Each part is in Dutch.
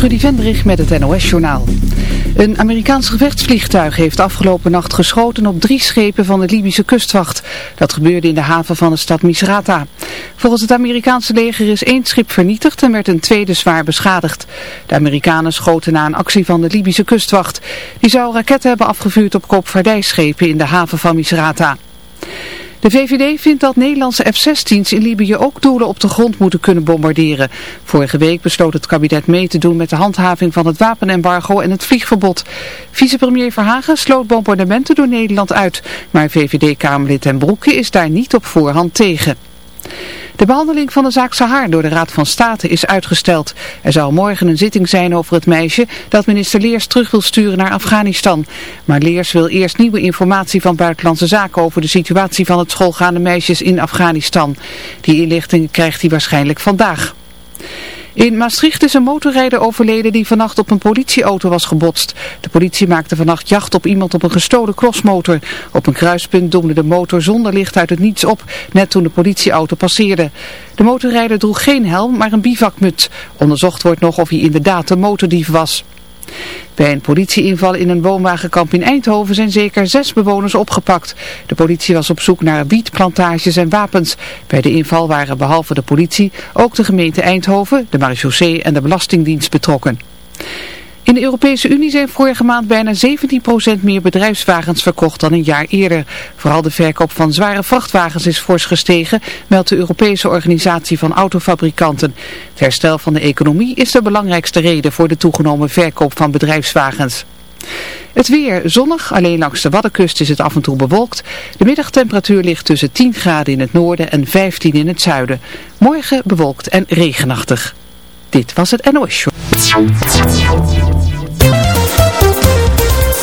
Trudy Vendrich met het NOS-journaal. Een Amerikaans gevechtsvliegtuig heeft afgelopen nacht geschoten op drie schepen van de Libische kustwacht. Dat gebeurde in de haven van de stad Misrata. Volgens het Amerikaanse leger is één schip vernietigd en werd een tweede zwaar beschadigd. De Amerikanen schoten na een actie van de Libische kustwacht. Die zou raketten hebben afgevuurd op koopvaardijschepen in de haven van Misrata. De VVD vindt dat Nederlandse F-16's in Libië ook doelen op de grond moeten kunnen bombarderen. Vorige week besloot het kabinet mee te doen met de handhaving van het wapenembargo en het vliegverbod. Vicepremier Verhagen sloot bombardementen door Nederland uit, maar VVD-Kamerlid ten Broeke is daar niet op voorhand tegen. De behandeling van de zaak Sahar door de Raad van State is uitgesteld. Er zal morgen een zitting zijn over het meisje dat minister Leers terug wil sturen naar Afghanistan. Maar Leers wil eerst nieuwe informatie van Buitenlandse Zaken over de situatie van het schoolgaande meisjes in Afghanistan. Die inlichtingen krijgt hij waarschijnlijk vandaag. In Maastricht is een motorrijder overleden die vannacht op een politieauto was gebotst. De politie maakte vannacht jacht op iemand op een gestolen crossmotor. Op een kruispunt doemde de motor zonder licht uit het niets op, net toen de politieauto passeerde. De motorrijder droeg geen helm, maar een bivakmuts. Onderzocht wordt nog of hij inderdaad de motordief was. Bij een politieinval in een woonwagenkamp in Eindhoven zijn zeker zes bewoners opgepakt. De politie was op zoek naar wietplantages en wapens. Bij de inval waren behalve de politie ook de gemeente Eindhoven, de marechaussee en de belastingdienst betrokken. In de Europese Unie zijn vorige maand bijna 17% meer bedrijfswagens verkocht dan een jaar eerder. Vooral de verkoop van zware vrachtwagens is fors gestegen, meldt de Europese Organisatie van Autofabrikanten. Het herstel van de economie is de belangrijkste reden voor de toegenomen verkoop van bedrijfswagens. Het weer zonnig, alleen langs de Waddenkust is het af en toe bewolkt. De middagtemperatuur ligt tussen 10 graden in het noorden en 15 in het zuiden. Morgen bewolkt en regenachtig. Dit was het NOS Show.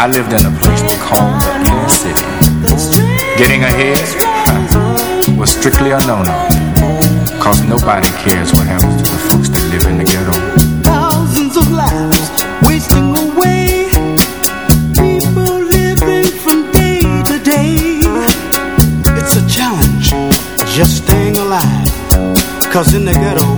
I lived in a place they called the inner city. Getting ahead was strictly a no-no. Cause nobody cares what happens to the folks that live in the ghetto. Thousands of lives wasting away. People living from day to day. It's a challenge just staying alive. Cause in the ghetto,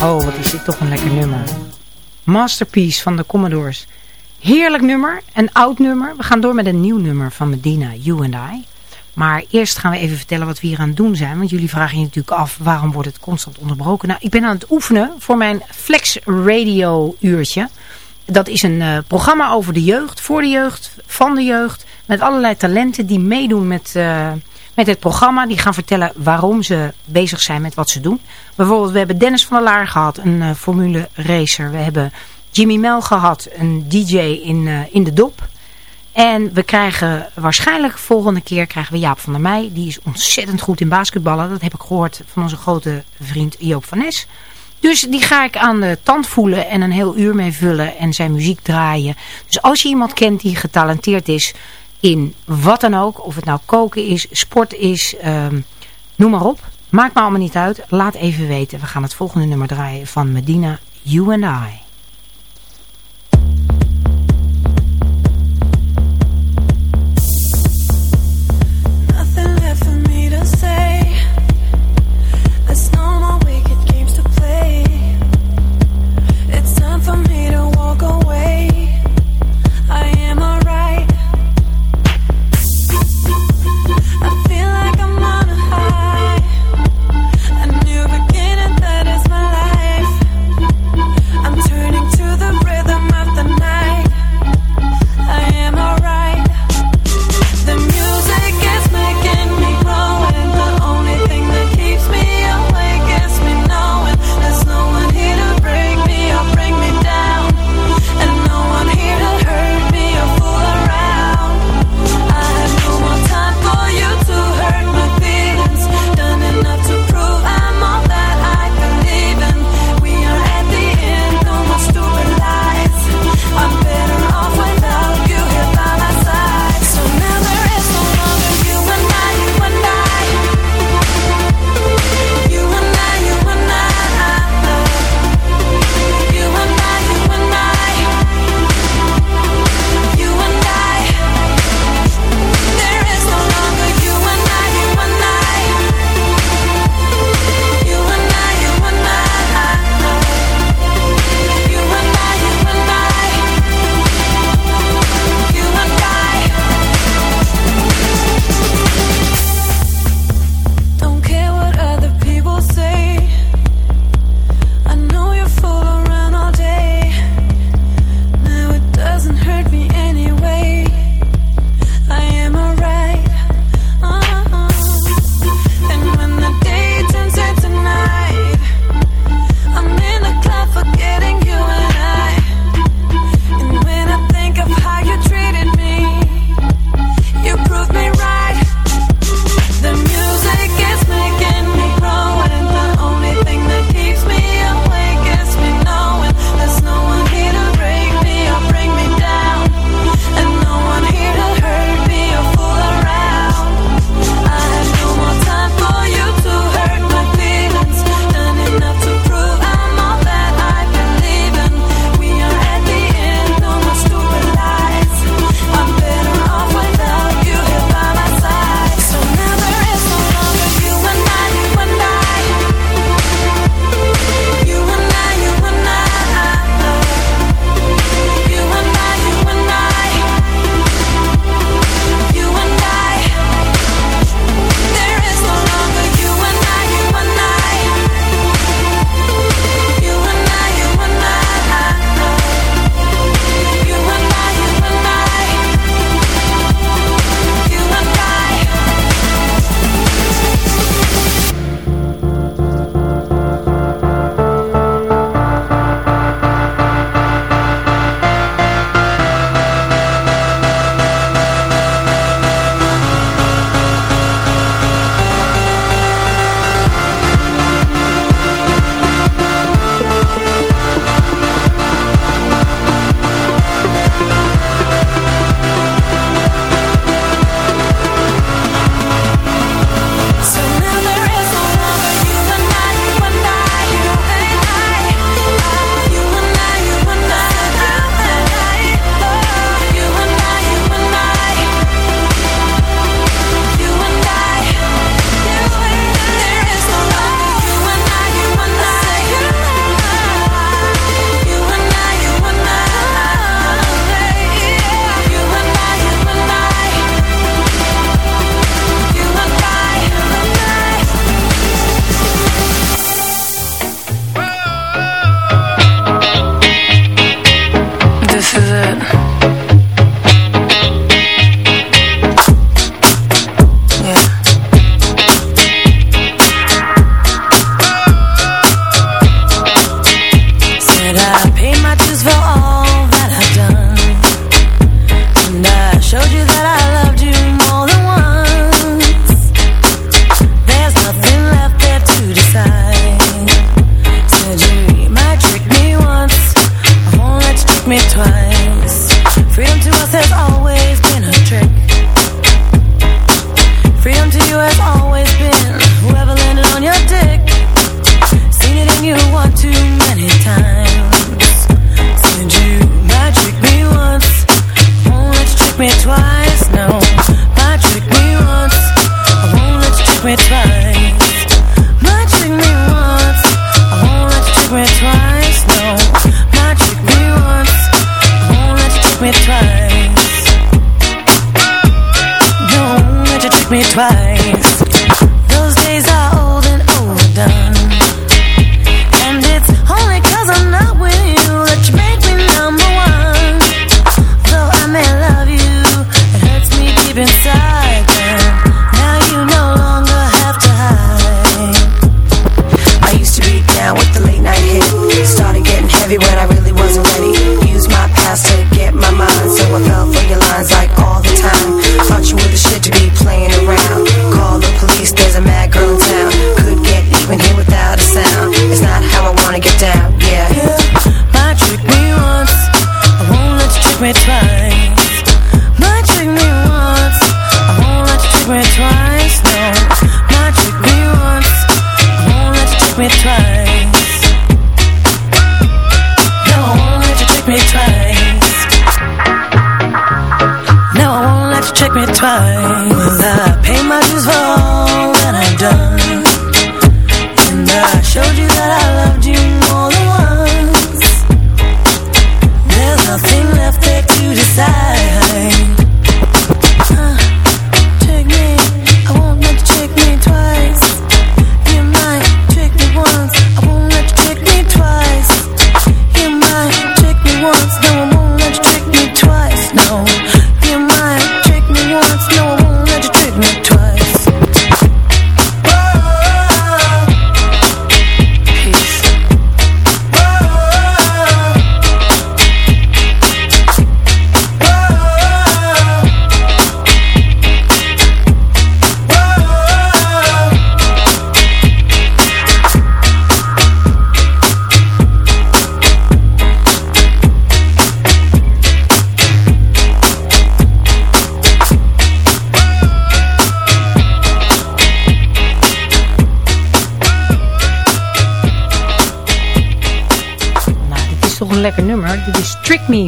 dit toch een lekker nummer. Masterpiece van de Commodores. Heerlijk nummer, een oud nummer. We gaan door met een nieuw nummer van Medina, You and I. Maar eerst gaan we even vertellen wat we hier aan het doen zijn. Want jullie vragen je natuurlijk af, waarom wordt het constant onderbroken? Nou, ik ben aan het oefenen voor mijn Flex Radio uurtje. Dat is een uh, programma over de jeugd, voor de jeugd, van de jeugd. Met allerlei talenten die meedoen met... Uh, met het programma. Die gaan vertellen waarom ze bezig zijn met wat ze doen. Bijvoorbeeld, we hebben Dennis van der Laar gehad, een uh, formule racer. We hebben Jimmy Mel gehad, een DJ in, uh, in de dop. En we krijgen waarschijnlijk volgende keer krijgen we Jaap van der Meij. Die is ontzettend goed in basketballen. Dat heb ik gehoord van onze grote vriend Joop van Nes. Dus die ga ik aan de tand voelen en een heel uur mee vullen en zijn muziek draaien. Dus als je iemand kent die getalenteerd is, in wat dan ook. Of het nou koken is, sport is, um, noem maar op. Maakt me allemaal niet uit. Laat even weten. We gaan het volgende nummer draaien van Medina, You and I.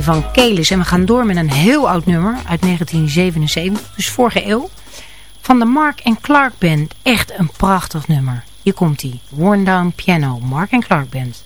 van Kelis. En we gaan door met een heel oud nummer uit 1977, dus vorige eeuw. Van de Mark Clark Band. Echt een prachtig nummer. Hier komt hij. Worn Down Piano, Mark Clark Band.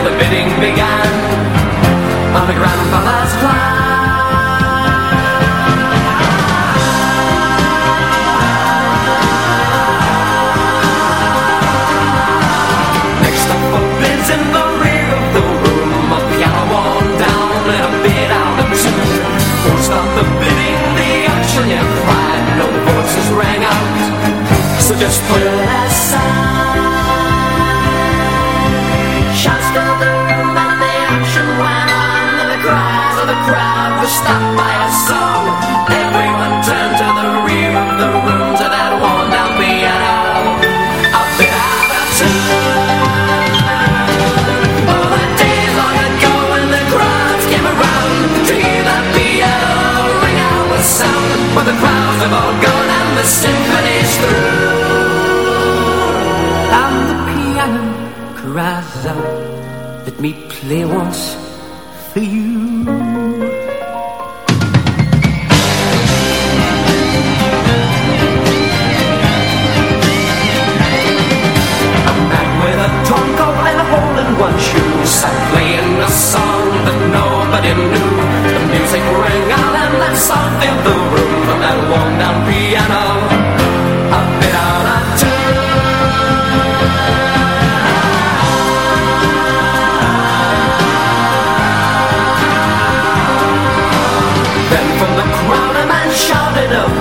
and the bidding began on the grandfather's plan. Next up bids in the rear of the room, a piano down and a out of tune. Won't stop the bidding, the no voices rang out, so just put it aside. And a hole in one shoe sat playing a song that nobody knew. The music rang out and that song filled the room from that worn down piano. A bit out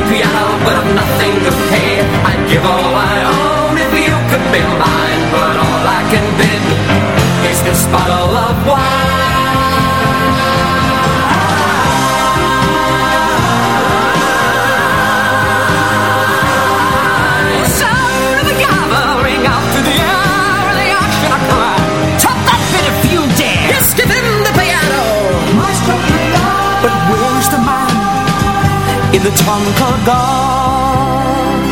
그 양. The Concord Guard.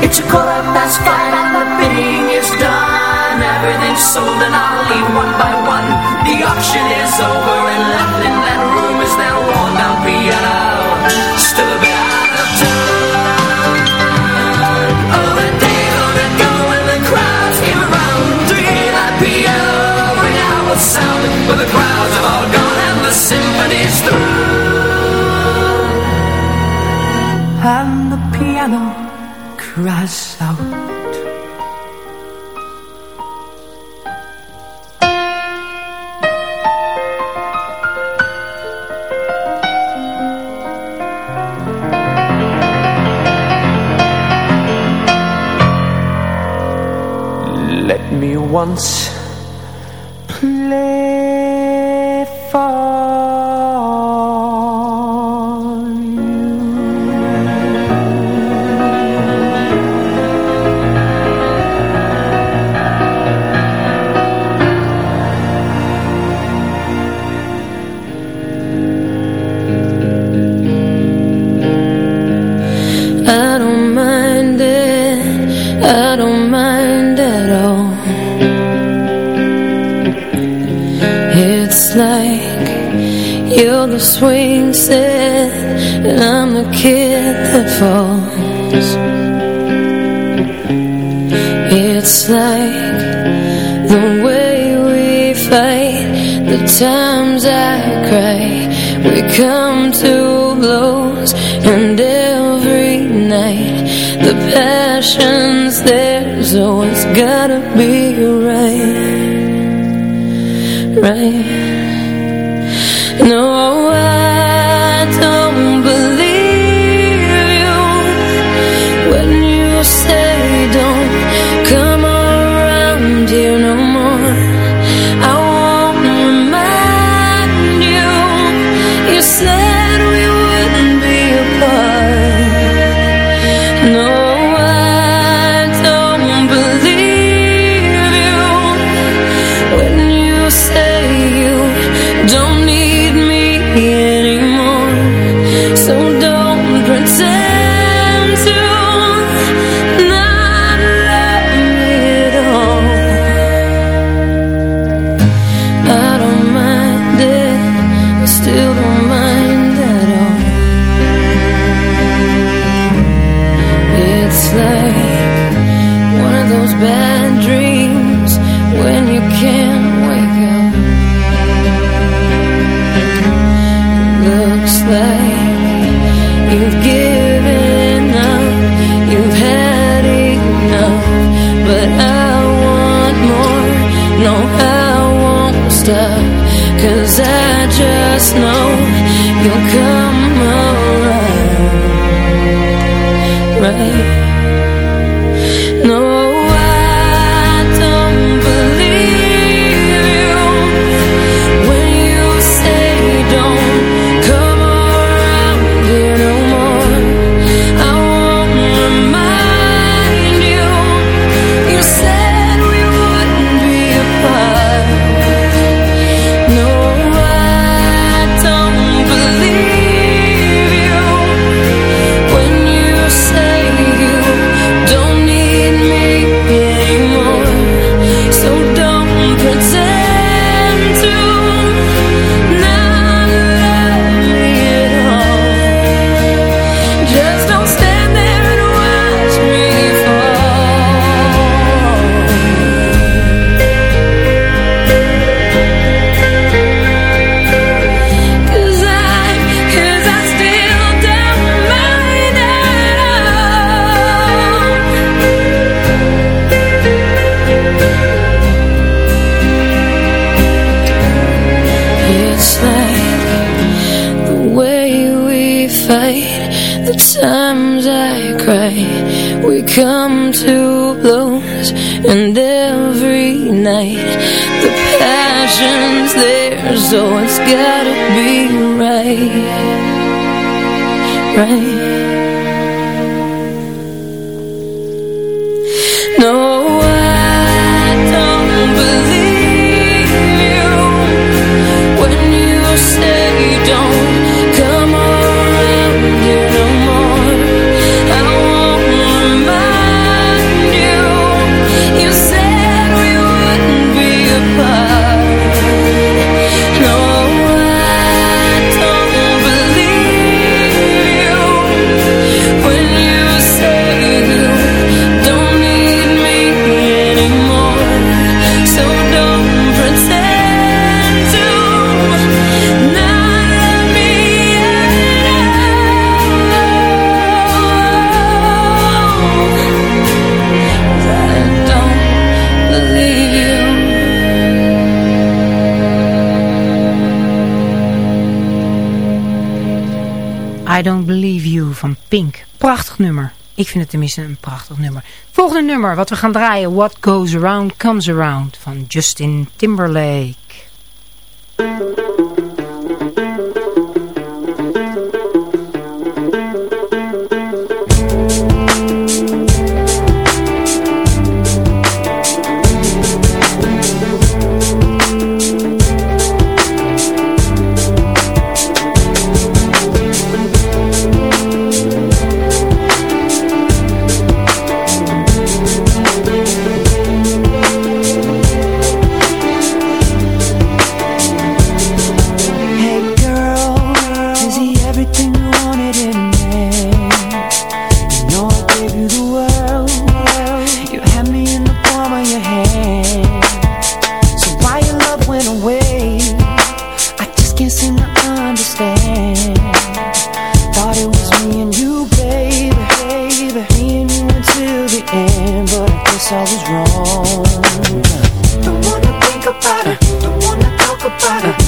It's a quarter past five and the bidding is done. Everything's sold and I'll leave one by one. The auction is over and left in that room is that worn down piano. Still a bit out of tune. Oh, the gonna go the crowds came around that piano out sound. But the crowds piano out. Let me once and I'm the kid that falls. It's like the way we fight, the times I cry, we come to blows, and every night the passion's there, so it's gotta be right, right. Cause I just know you'll come around. Right? We come to blows, and every night the passion's there, so it's gotta be right, right. Prachtig nummer. Ik vind het tenminste een prachtig nummer. Volgende nummer wat we gaan draaien. What Goes Around Comes Around van Justin Timberlake. Uh.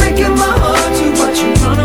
breaking my heart. To what you run.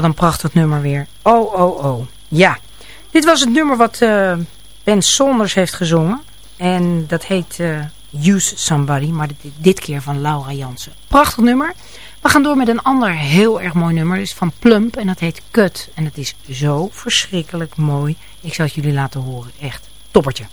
Wat een prachtig nummer weer. Oh, oh, oh. Ja. Dit was het nummer wat uh, Ben Saunders heeft gezongen. En dat heet uh, Use Somebody. Maar dit, dit, keer van Laura Jansen. Prachtig nummer. We gaan door met een ander heel erg mooi nummer. Dat is van Plump en dat heet Cut. En het is zo verschrikkelijk mooi. Ik zal het jullie laten horen. Echt toppertje.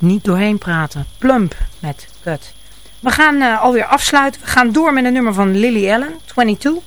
Niet doorheen praten. Plump met Cut. We gaan uh, alweer afsluiten. We gaan door met een nummer van Lily Allen, 22.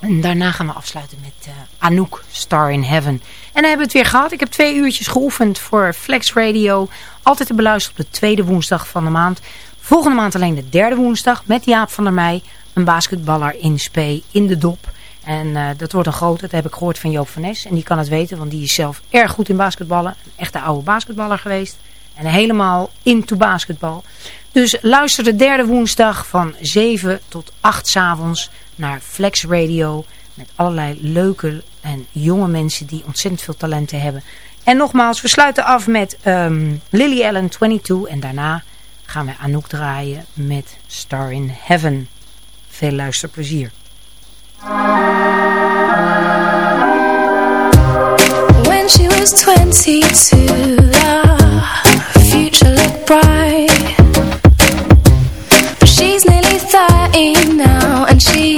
En daarna gaan we afsluiten met uh, Anouk, Star in Heaven. En dan hebben we het weer gehad. Ik heb twee uurtjes geoefend voor Flex Radio. Altijd te beluisteren op de tweede woensdag van de maand. Volgende maand alleen de derde woensdag met Jaap van der Meij. Een basketballer in spe in de dop. En uh, dat wordt een grote, dat heb ik gehoord van Joop van Nes. En die kan het weten, want die is zelf erg goed in basketballen. Een echte oude basketballer geweest. En helemaal into basketbal. Dus luister de derde woensdag van 7 tot 8 s avonds naar Flex Radio. Met allerlei leuke En jonge mensen die ontzettend veel talenten hebben. En nogmaals, we sluiten af met ehm, Lily Allen 22. En daarna gaan we Anouk draaien met Star in Heaven. Veel luisterplezier. When she was 22, the future looked bright. But she's nearly 30 now, and she's